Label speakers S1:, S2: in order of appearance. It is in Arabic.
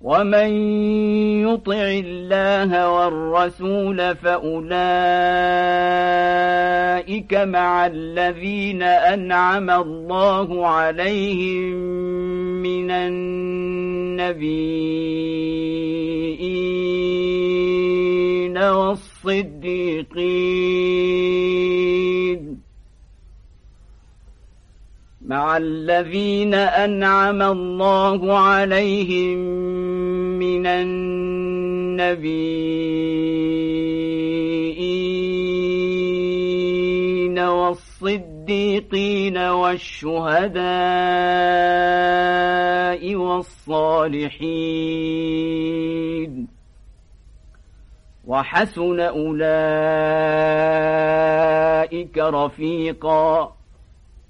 S1: ومن يطع الله والرسول فأولئك مع الذين أنعم الله عليهم من النبيين والصديقين مع الذين أنعم الله عليهم من النبيين والصديقين والشهداء والصالحين. وحسن أولئك رفيقاً.